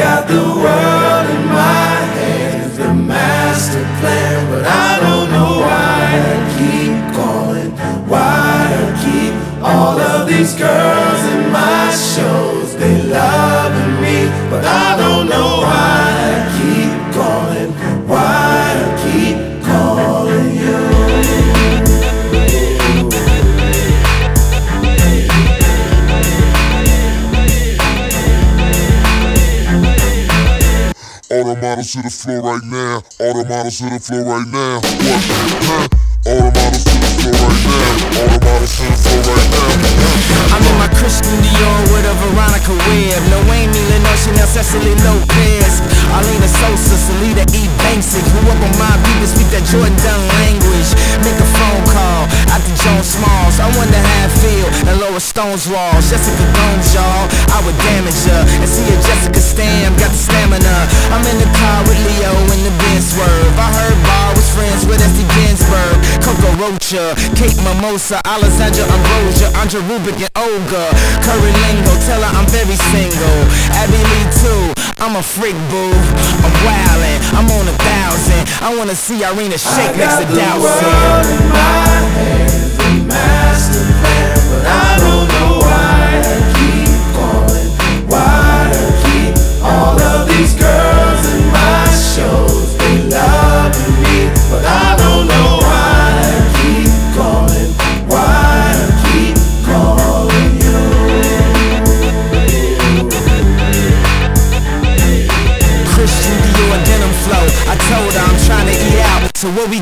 got the world models to the floor right now. All the models to the floor right now. What? Huh? All the models to the floor right now. Stone's walls. Jessica Jones, y'all. I would damage her. And see if Jessica Stam got the stamina. I'm in the car with Leo in the Benz swerve. I heard Bar was friends with Esti Ginzburg. Coco Rocha, Kate Mimosa, Alessandra Ambrosio, Anja Rubik and Olga. Curry Lingo, tell her I'm very single. Abbey Lee too, I'm a freak boo. I'm wildin', I'm on a thousand. I wanna see Irina Shayk next to got the Dowson. world in my hands, the master plan, but I don't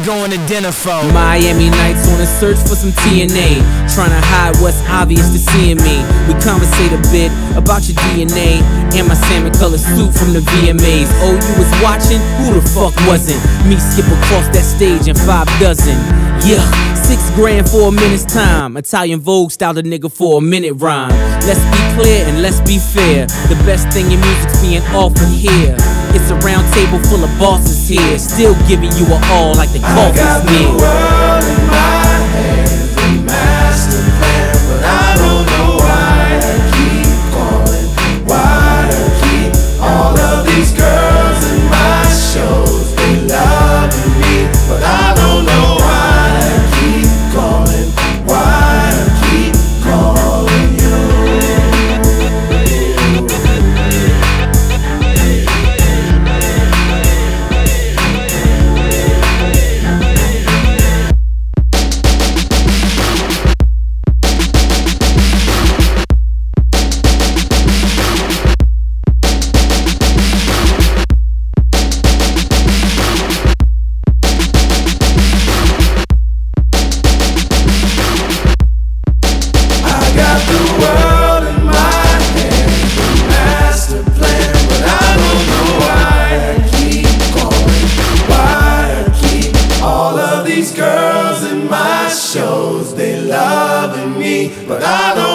going to dinner for? Miami nights on a search for some TNA. Trying to hide what's obvious to seeing me. We conversate a bit about your DNA and my salmon colored suit from the VMAs. Oh, you was watching? Who the fuck wasn't? Me skip across that stage in five dozen. Yeah, six grand for a minute's time. Italian Vogue styled a nigga for a minute rhyme. Let's be clear and let's be fair. The best thing in music's being offered here. It's a round table full of bosses here, still giving you a all like the I coffee's got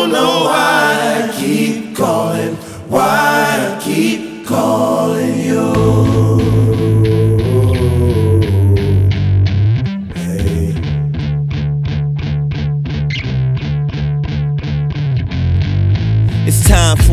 don't know why I keep calling, why I keep calling you.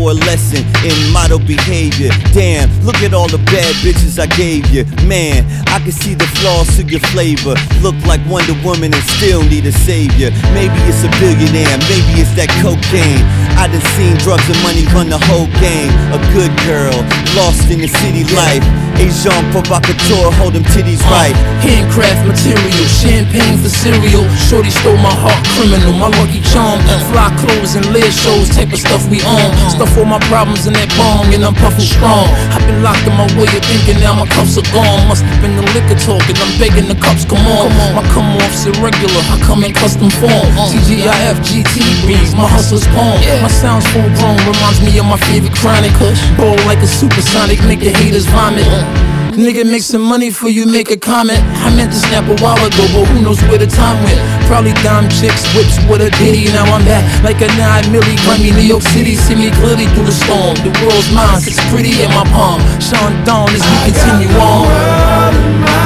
For a lesson in model behavior. Damn, look at all the bad bitches I gave you. Man, I can see the flaws to your flavor. Look like Wonder Woman and still need a savior. Maybe it's a billionaire, maybe it's that cocaine. I done seen drugs and money run the whole game. A good girl, lost in the city life. Agent Provocateur, hold them titties uh, right. Handcraft material, champagne for cereal. Shorty stole my heart, criminal, my lucky charm. Fly clothes and lead shows, type of stuff we own. Stuff all my problems in that bong, and I'm puffin' strong. I've been locked in my way of thinking, now my cuffs are gone. Must have been the liquor talking, I'm begging the cups, come on. My come off's irregular, I come in custom form. Uh-huh. TGIF, GT beats, my hustler's poem. My sound's full grown, reminds me of my favorite chronic. Ball like a supersonic, make the haters vomit. Uh-huh. Nigga make some money for you, make a comment. I meant to snap a while ago, but who knows where the time went? Probably dime chicks, whips with a ditty. Now I'm back like a nine milli. Grammy, New York City, see me clearly through the storm. The world's mine, it's pretty in my palm. Sean Dawn as we continue on.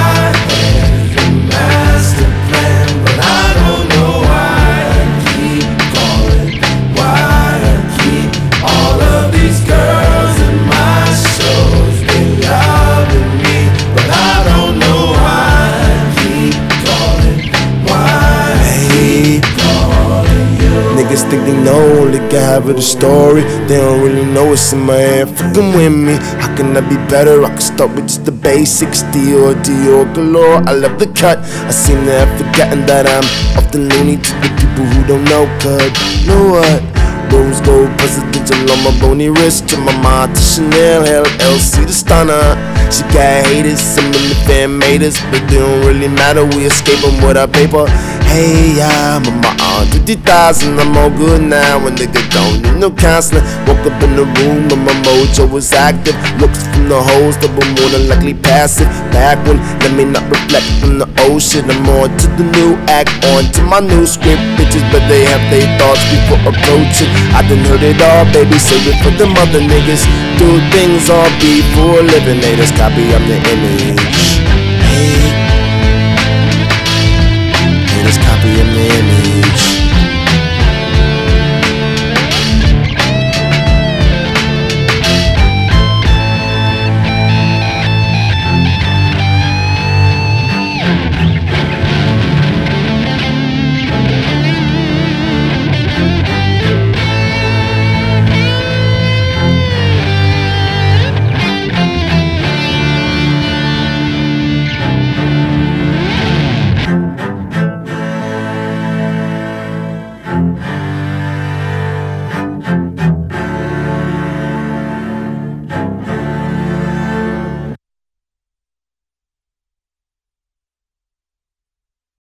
Half of the story. They don't really know what's in my head. Fucking with me. How can I be better? I can start with just the basics. Dior, Dior galore. I love the cut. I seem to have forgotten that I'm often loony to the people who don't know. Cause you know what? Rose gold presidential on my bony wrist to my mom to Chanel, hell LC the stunner. She got haters, some in the fan made us, but they don't really matter. We escape them with our paper. Hey, I'm on my aunt 50,000, I'm all good now. When nigga don't need no counseling. Woke up in the room and my mojo was active. Looks from the hoes, double more than likely passive. Back when, let me not reflect on the old shit. I'm on to the new act, on to my new script. Bitches, but they have their thoughts before approaching. I done heard it all, baby, save it for the other niggas. Do things all before living, they just copy of the image. Hey, just copy of the image.